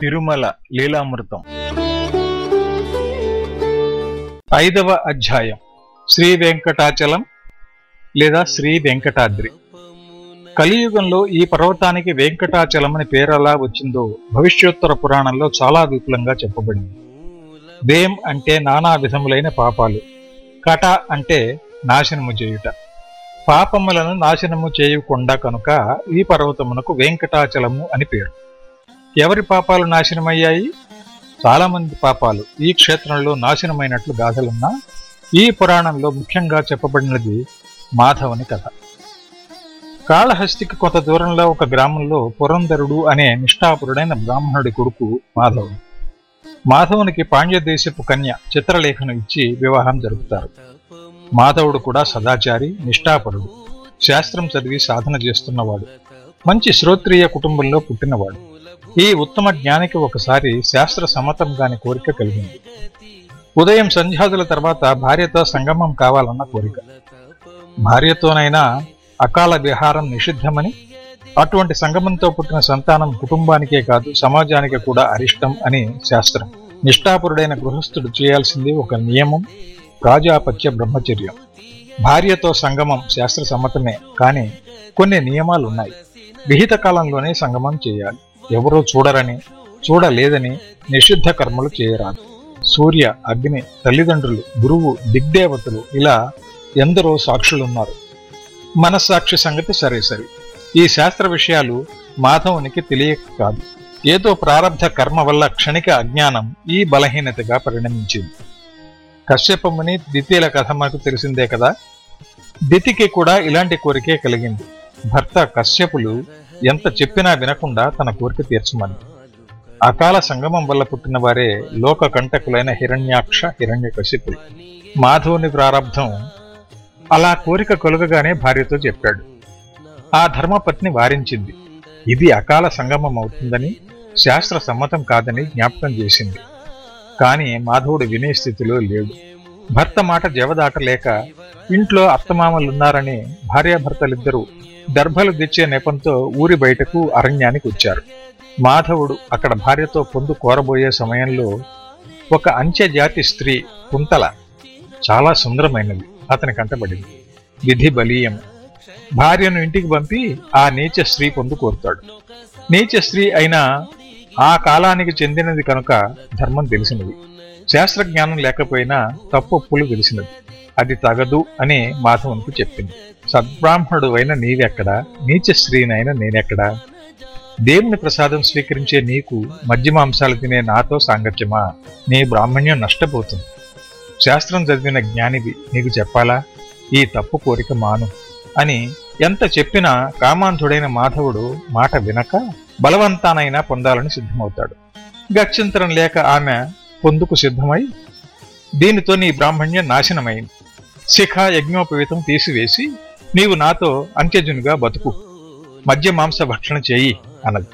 తిరుమల లీలామృతం. ఐదవ అధ్యాయం. శ్రీ వెంకటాచలం లేదా శ్రీ వెంకటాద్రి. కలియుగంలో ఈ పర్వతానికి వెంకటాచలం అని పేరు ఎలా వచ్చిందో భవిష్యోత్తర పురాణంలో చాలా విపులంగా చెప్పబడింది. వేం అంటే నానా విధములైన పాపాలు. కట అంటే నాశనము చేయుట. పాపములను నాశనము చేయకుండా కనుక ఈ పర్వతమునకు వెంకటాచలము అని పేరు. ఎవరి పాపాలు నాశనమయ్యాయి? చాలా మంది పాపాలు ఈ క్షేత్రంలో నాశనమైనట్లు గాథలున్నా ఈ పురాణంలో ముఖ్యంగా చెప్పబడినది మాధవుని కథ. కాళహస్తికి కొంత దూరంలో ఒక గ్రామంలో పురంధరుడు అనే నిష్ఠాపురుడైన బ్రాహ్మణుడి కొడుకు మాధవుడు. మాధవునికి పాండ్యదేశపు కన్య చిత్రలేఖను ఇచ్చి వివాహం జరుపుతారు. మాధవుడు కూడా సదాచారి నిష్ఠాపరుడు. శాస్త్రం చదివి సాధన చేస్తున్నవాడు. మంచి శ్రోత్రియ కుటుంబంలో పుట్టినవాడు. ఈ ఉత్తమ జ్ఞానికి ఒకసారి శాస్త్ర సమ్మతం కాని కోరిక కలిగింది. ఉదయం సంధ్యాదుల తర్వాత భార్యతో సంగమం కావాలన్న కోరిక. భార్యతోనైనా అకాల విహారం నిషిద్ధమని అటువంటి సంగమంతో పుట్టిన సంతానం కుటుంబానికే కాదు సమాజానికి కూడా అరిష్టం అని శాస్త్రం. నిష్ఠాపురుడైన గృహస్థుడు చేయాల్సింది ఒక నియమం ప్రాజాపత్య బ్రహ్మచర్యం. భార్యతో సంగమం శాస్త్ర సమ్మతమే కానీ కొన్ని నియమాలు ఉన్నాయి విహిత కాలంలోనే సంగమం చేయాలి. ఎవరూ చూడరని చూడలేదని నిషిద్ధ కర్మలు చేయరాదు. సూర్య అగ్ని తల్లిదండ్రులు గురువు దిగ్దేవతలు ఇలా ఎందరో సాక్షులున్నారు. మనస్సాక్షి సంగతి సరే సరి. ఈ శాస్త్ర విషయాలు మాధవునికి తెలియక కాదు. ఏదో ప్రారంధ కర్మ వల్ల క్షణిక అజ్ఞానం ఈ బలహీనతగా పరిణమించింది. కశ్యపముని ద్వితీయుల కథ మనకు తెలిసిందే కదా? దితికి కూడా ఇలాంటి కోరికే కలిగింది. భర్త కశ్యపులు ఎంత చెప్పినా వినకుండా తన కోరిక తీర్చమని. అకాల సంగమం వల్ల పుట్టిన వారే లోక కంటకులైన హిరణ్యాక్ష హిరణ్య కశ్యపులు. మాధవుని ప్రారంధం అలా కోరిక కలుగగానే భార్యతో చెప్పాడు. ఆ ధర్మపత్ని వారించింది. ఇది అకాల సంగమం అవుతుందని శాస్త్ర సమ్మతం కాదని జ్ఞాపకం చేసింది. కాని మాధవుడు వినే స్థితిలో లేడు. భర్త మాట జవదాటలేక ఇంట్లో అత్తమామలున్నారని భార్యాభర్తలిద్దరూ దర్భలు తెచ్చే నెపంతో ఊరి బయటకు అరణ్యానికి వచ్చారు. మాధవుడు అక్కడ భార్యతో పొందు కోరబోయే సమయంలో ఒక అంచె జాతి స్త్రీ కుంతల చాలా సుందరమైనది. అతని కంటబడింది. విధి బలీయం. భార్యను ఇంటికి పంపి ఆ నీచ స్త్రీ పొందు కోరుతాడు. నీచ స్త్రీ అయినా ఆ కాలానికి చెందినది కనుక ధర్మం తెలిసినది. శాస్త్రజ్ఞానం లేకపోయినా తప్పొప్పులు తెలిసినది. అది తగదు అని మాధవునికి చెప్పింది. సద్బ్రాహ్మణుడు అయిన నీవెక్కడా? నీచ స్త్రీనైనా నేనెక్కడా? దేవుని ప్రసాదం స్వీకరించే నీకు మధ్య మాంసాలు తినే నాతో సాంగత్యమా? నీ బ్రాహ్మణ్యం నష్టపోతుంది. శాస్త్రం చదివిన జ్ఞానివి నీకు చెప్పాలా? ఈ తప్పు కోరిక మాను అని ఎంత చెప్పినా కామాంధుడైన మాధవుడు మాట వినక బలవంతానైనా పొందాలని సిద్ధమవుతాడు. గత్యంతరం లేక ఆమె పొందుకు సిద్ధమై దీనితో నీ బ్రాహ్మణ్యం నాశనమైంది. శిఖ యజ్ఞోపవీతం తీసివేసి నీవు నాతో అంత్యజునిగా బతుకు. మధ్య మాంస భక్షణ చేయి అన్నది.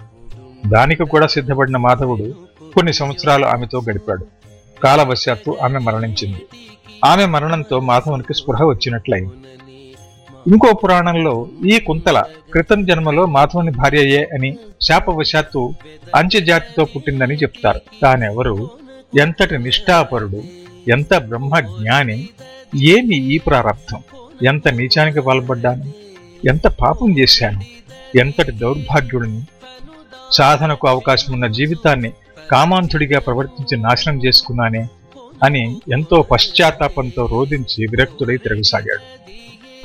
దానికి కూడా సిద్ధపడిన మాధవుడు కొన్ని సంవత్సరాలు ఆమెతో గడిపాడు. కాలవశాత్తు ఆమె మరణించింది. ఆమె మరణంతో మాధవునికి స్పృహ వచ్చినట్లయింది. ఇంకో పురాణంలో ఈ కుంతల క్రితం జన్మలో మాధవుని భార్యయే అని శాపవశాత్తు అంచెజాతితో పుట్టిందని చెప్తారు. తానెవరు? ఎంతటి నిష్ఠాపరుడు? ఎంత బ్రహ్మ జ్ఞాని ఏమి ఈ ప్రారంధం ఎంత నీచానికి పాల్పడ్డాను ఎంత పాపం చేశాను ఎంతటి దౌర్భాగ్యుడిని. సాధనకు అవకాశం ఉన్న జీవితాన్ని కామాంతుడిగా ప్రవర్తించి నాశనం చేసుకున్నానే అని ఎంతో పశ్చాత్తాపంతో రోధించి విరక్తుడై తిరగసాగాడు.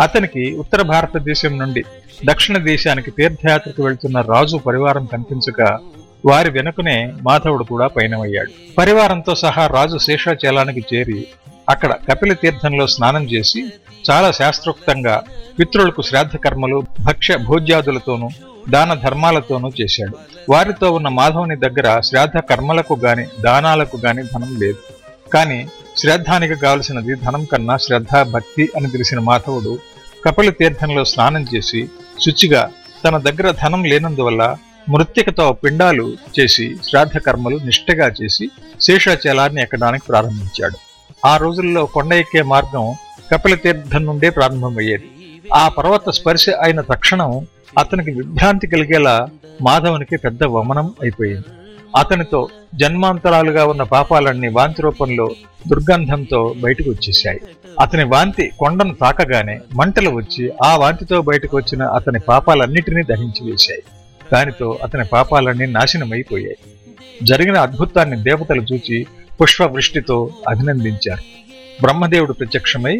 అతనికి ఉత్తర భారతదేశం నుండి దక్షిణ దేశానికి తీర్థయాత్రకు వెళ్తున్న రాజు పరివారం కనిపించగా వారి వెనుకనే మాధవుడు కూడా పయనమయ్యాడు. పరివారంతో సహా రాజు శేషాచలానికి చేరి అక్కడ కపిల తీర్థంలో స్నానం చేసి చాలా శాస్త్రోక్తంగా పితృలకు శ్రాద్ధ కర్మలు భక్ష్య భోజ్యాదులతోనూ దాన ధర్మాలతోనూ చేశాడు. వారితో ఉన్న మాధవుని దగ్గర శ్రాద్ధ కర్మలకు గాని దానాలకు గాని ధనం లేదు. కాని శ్రద్ధానికి కావలసినది ధనం కన్నా శ్రద్ధ భక్తి అని తెలిసిన మాధవుడు కపిల తీర్థంలో స్నానం చేసి శుచిగా తన దగ్గర ధనం లేనందువల్ల మృత్తికతో పిండాలు చేసి శ్రాద్ధ కర్మలు నిష్ఠగా చేసి శేషాచలాన్ని ఎక్కడానికి ప్రారంభించాడు. ఆ రోజుల్లో కొండ ఎక్కే మార్గం కపిల తీర్థం నుండే ప్రారంభమయ్యేది. ఆ పర్వత స్పర్శ అయిన తక్షణం అతనికి విభ్రాంతి కలిగేలా మాధవునికి పెద్ద వమనం అయిపోయింది. అతనితో జన్మాంతరాలుగా ఉన్న పాపాలన్నీ వాంతి రూపంలో దుర్గంధంతో బయటకు వచ్చేశాయి. అతని వాంతి కొండను తాకగానే మంటలు వచ్చి ఆ వాంతితో బయటకు వచ్చిన అతని పాపాలన్నిటినీ దహించి వేశాయి. దానితో అతని పాపాలన్నీ నాశనమైపోయాయి. జరిగిన అద్భుతాన్ని దేవతలు చూచి పుష్పవృష్టితో అభినందించారు. బ్రహ్మదేవుడు ప్రత్యక్షమై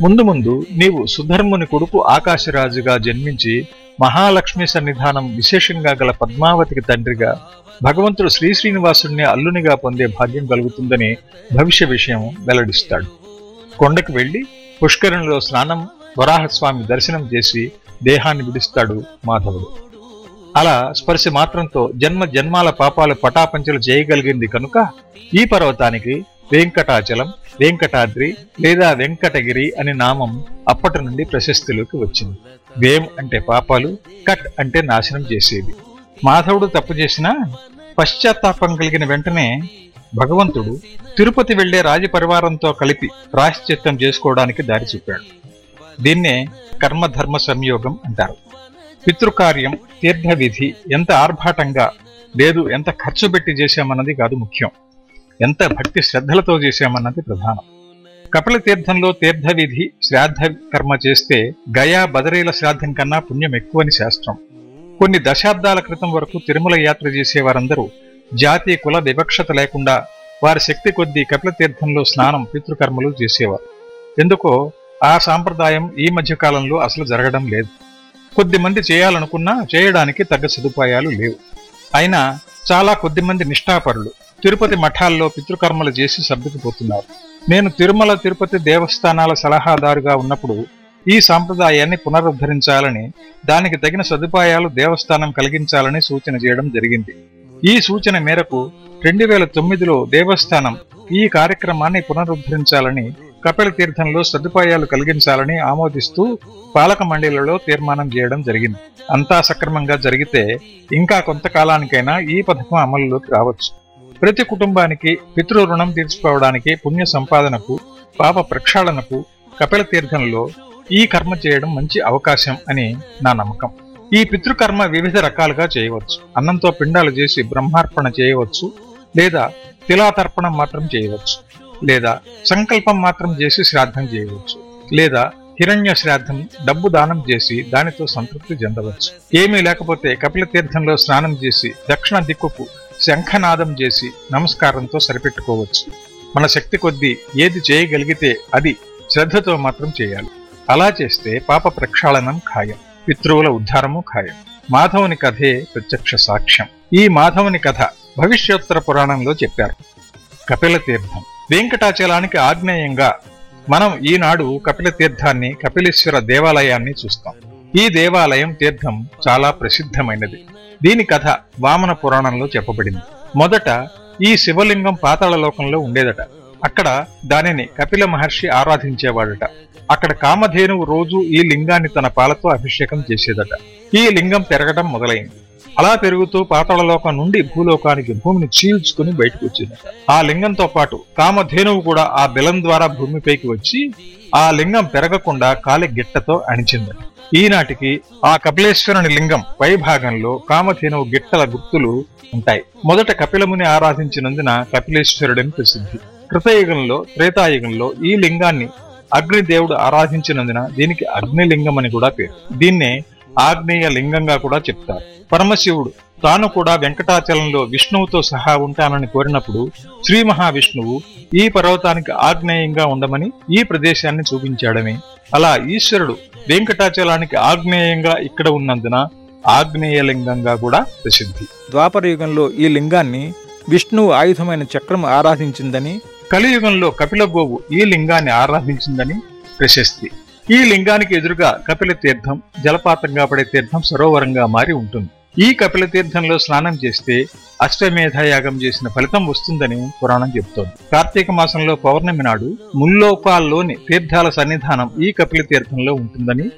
ముందు ముందు నీవు సుధర్ముని కొడుకు ఆకాశరాజుగా జన్మించి మహాలక్ష్మి సన్నిధానం విశేషంగా గల పద్మావతికి తండ్రిగా భగవంతుడు శ్రీశ్రీనివాసుడిని అల్లునిగా పొందే భాగ్యం కలుగుతుందని భవిష్య విషయం వెల్లడిస్తాడు. కొండకు వెళ్ళి పుష్కరణలో స్నానం వరాహస్వామి దర్శనం చేసి దేహాన్ని విడుస్తాడు మాధవుడు. అలా స్పర్శ మాత్రంతో జన్మ జన్మాల పాపాలు పటాపంచలు చేయగలిగింది కనుక ఈ పర్వతానికి వెంకటాచలం వెంకటాద్రి లేదా వెంకటగిరి అనే నామం అప్పటి నుండి ప్రశస్తిలోకి వచ్చింది. వేం అంటే పాపాలు కట్ అంటే నాశనం చేసేది. మాధవుడు తప్పు చేసినా పశ్చాత్తాపం కలిగిన వెంటనే భగవంతుడు తిరుపతి వెళ్ళే రాజపరివారంతో కలిపి ప్రాశ్చిత్తం చేసుకోవడానికి దారి చూపాడు. దీన్నే కర్మధర్మ సంయోగం అంటారు. పితృకార్యం తీర్థవిధి ఎంత ఆర్భాటంగా లేదు ఎంత ఖర్చు పెట్టి చేశామన్నది కాదు ముఖ్యం. ఎంత భక్తి శ్రద్ధలతో చేశామన్నది ప్రధానం. కపిల తీర్థంలో తీర్థవిధి శ్రాద్ధ కర్మ చేస్తే గయా బదరీల శ్రాద్ధం కన్నా పుణ్యం ఎక్కువని శాస్త్రం. కొన్ని దశాబ్దాల క్రితం వరకు తిరుమల యాత్ర చేసేవారందరూ జాతి కుల వివక్షత లేకుండా వారి శక్తి కొద్దీ కపిల తీర్థంలో స్నానం పితృకర్మలు చేసేవారు. ఎందుకో ఆ సాంప్రదాయం ఈ మధ్య కాలంలో అసలు జరగడం లేదు. కొద్ది మంది చేయాలనుకున్నా చేయడానికి తగ్గ సదుపాయాలు లేవు. అయినా చాలా కొద్ది మంది నిష్ఠాపరులు తిరుపతి మఠాల్లో పితృకర్మలు చేసి సర్దుకుపోతున్నారు నేను తిరుమల తిరుపతి దేవస్థానాల సలహాదారుగా ఉన్నప్పుడు ఈ సాంప్రదాయాన్ని పునరుద్ధరించాలని దానికి తగిన సదుపాయాలు దేవస్థానం కలిగించాలని సూచన చేయడం జరిగింది. ఈ సూచన మేరకు రెండు వేల తొమ్మిదిలో దేవస్థానం ఈ కార్యక్రమాన్ని పునరుద్ధరించాలని కపిల తీర్థంలో సదుపాయాలు కలిగించాలని ఆమోదిస్తూ పాలక మండలిలో తీర్మానం చేయడం జరిగింది. అంతా సక్రమంగా జరిగితే ఇంకా కొంతకాలానికైనా ఈ పథకం అమలులోకి రావచ్చు. ప్రతి కుటుంబానికి పితృ రుణం తీర్చుకోవడానికి పుణ్య సంపాదనకు పాప ప్రక్షాళనకు కపిల తీర్థంలో ఈ కర్మ చేయడం మంచి అవకాశం అని నా నమ్మకం. ఈ పితృకర్మ వివిధ రకాలుగా చేయవచ్చు. అన్నంతో పిండాలు చేసి బ్రహ్మార్పణ చేయవచ్చు లేదా తిలాతర్పణం మాత్రం చేయవచ్చు. లేదా సంకల్పం మాత్రం చేసి శ్రాద్ధం చేయవచ్చు. లేదా హిరణ్య శ్రాద్ధం డబ్బు దానం చేసి దానితో సంతృప్తి చెందవచ్చు. ఏమీ లేకపోతే కపిల తీర్థంలో స్నానం చేసి దక్షిణ దిక్కుకు శంఖనాదం చేసి నమస్కారంతో సరిపెట్టుకోవచ్చు. మన శక్తి కొద్దీ ఏది చేయగలిగితే అది శ్రద్ధతో మాత్రం చేయాలి. అలా చేస్తే పాప ప్రక్షాళనం ఖాయం పితృవుల ఉద్ధారము ఖాయం. మాధవుని కథే ప్రత్యక్ష సాక్ష్యం. ఈ మాధవుని కథ భవిష్యోత్తర పురాణంలో చెప్పారు. కపిల తీర్థం. వెంకటాచలానికి ఆగ్నేయంగా మనం ఈనాడు కపిల తీర్థాన్ని కపిలేశ్వర దేవాలయాన్ని చూస్తాం. ఈ దేవాలయం తీర్థం చాలా ప్రసిద్ధమైనది. దీని కథ వామన పురాణంలో చెప్పబడింది. మొదట ఈ శివలింగం పాతాళ లోకంలో ఉండేదట. అక్కడ దానిని కపిల మహర్షి ఆరాధించేవాడట. అక్కడ కామధేనువు రోజు ఈ లింగాన్ని తన పాలతో అభిషేకం చేసేదట. ఈ లింగం పెరగడం మొదలైంది. అలా పెరుగుతూ పాతాళలోకం నుండి భూలోకానికి భూమిని చీల్చుకుని బయటకు వచ్చింది. ఆ లింగంతో పాటు కామధేనువు కూడా ఆ బెలం ద్వారా భూమిపైకి వచ్చి ఆ లింగం పెరగకుండా కాలి గిట్టతో అణిచింది. ఈనాటికి ఆ కపిలేశ్వరుని లింగం పై భాగంలో కామధేనువు గిట్టల గుర్తులు ఉంటాయి. మొదట కపిలముని ఆరాధించినందున కపిలేశ్వరుడని ప్రసిద్ధి. కృతయుగంలో త్రేతాయుగంలో ఈ లింగాన్ని అగ్నిదేవుడు ఆరాధించినందున దీనికి అగ్నిలింగం అని కూడా పేరు. దీన్నే ఆగ్నేయ లింగంగా కూడా చెప్తారు. పరమశివుడు తాను కూడా వెంకటాచలంలో విష్ణువుతో సహా ఉంటానని కోరినప్పుడు శ్రీ మహావిష్ణువు ఈ పర్వతానికి ఆగ్నేయంగా ఉండమని ఈ ప్రదేశాన్ని చూపించాడని అలా ఈశ్వరుడు వెంకటాచలానికి ఆగ్నేయంగా ఇక్కడ ఉన్నందున ఆగ్నేయ లింగంగా కూడా ప్రసిద్ధి. ద్వాపర యుగంలో ఈ లింగాన్ని విష్ణువు ఆయుధమైన చక్రం ఆరాధించిందని కలియుగంలో కపిల గోవు ఈ లింగాన్ని ఆరాధించిందని ప్రశస్తి. ఈ లింగానికి ఎదురుగా కపిల తీర్థం జలపాతంగా పడే తీర్థం సరోవరంగా మారి ఉంటుంది. ఈ కపిల తీర్థంలో స్నానం చేస్తే అష్టమేధ యాగం చేసిన ఫలితం వస్తుందని పురాణం చెబుతోంది. కార్తీక మాసంలో పౌర్ణమి నాడు ముల్లోకాల్లోని తీర్థాల సన్నిధానం ఈ కపిల తీర్థంలో ఉంటుందని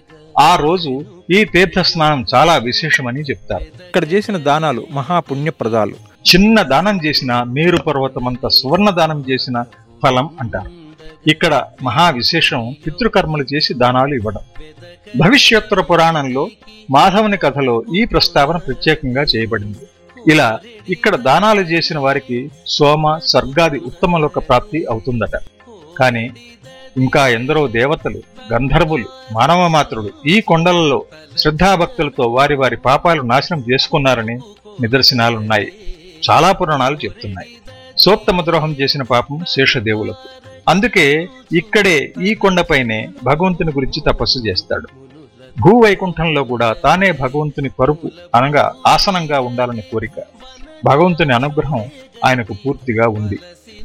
ఆ రోజు ఈ తీర్థ స్నానం చాలా విశేషమని చెప్తారు. ఇక్కడ చేసిన దానాలు మహాపుణ్యప్రదాలు చిన్న దానం చేసిన మేరు పర్వతమంత సువర్ణ దానం చేసిన ఫలం అంటారు. ఇక్కడ మహా విశేషం పితృకర్మలు చేసి దానాలు ఇవ్వడం. భవిష్యోత్తర పురాణంలో మాధవుని కథలో ఈ ప్రస్తావన ప్రత్యేకంగా చేయబడింది. ఇలా ఇక్కడ దానాలు చేసిన వారికి సోమ స్వర్గాది ఉత్తమలోక ప్రాప్తి అవుతుందట. కానీ ఇంకా ఎందరో దేవతలు గంధర్వులు మానవ మాత్రులు ఈ కొండలలో శ్రద్ధాభక్తులతో వారి వారి పాపాలు నాశనం చేసుకున్నారని నిదర్శనాలున్నాయి. చాలా పురాణాలు చెప్తున్నాయి. సోప్తమ ద్రోహం చేసిన పాపం శేషదేవులకు. అందుకే ఇక్కడే ఈ కొండపైనే భగవంతుని గురించి తపస్సు చేస్తాడు. భూవైకుంఠంలో కూడా తానే భగవంతుని పరుపు అనగా ఆసనంగా ఉండాలని కోరిక. భగవంతుని అనుగ్రహం ఆయనకు పూర్తిగా ఉంది.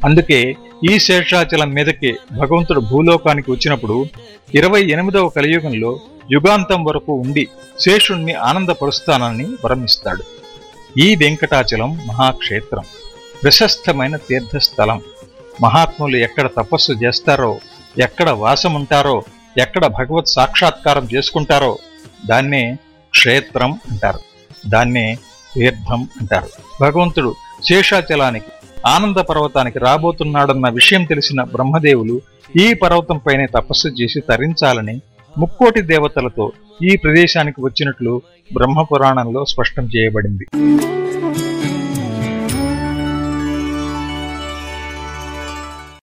అందుకే ఈ శేషాచలం మీదకే భగవంతుడు భూలోకానికి వచ్చినప్పుడు ఇరవై ఎనిమిదవ కలియుగంలో యుగాంతం వరకు ఉండి శేషుణ్ణి ఆనందపరుస్తానని వరమిస్తాడు. ఈ వెంకటాచలం మహాక్షేత్రం. ప్రశస్తమైన తీర్థస్థలం. మహాత్ములు ఎక్కడ తపస్సు చేస్తారో ఎక్కడ వాసముంటారో ఎక్కడ భగవత్ సాక్షాత్కారం చేసుకుంటారో దాన్నే క్షేత్రం అంటారు. దాన్నే తీర్థం అంటారు. భగవంతుడు శేషాచలానికి ఆనంద పర్వతానికి రాబోతున్నాడన్న విషయం తెలిసిన బ్రహ్మదేవులు ఈ పర్వతంపైనే తపస్సు చేసి తరించాలని ముక్కోటి దేవతలతో ఈ ప్రదేశానికి వచ్చినట్లు బ్రహ్మపురాణంలో స్పష్టం చేయబడింది.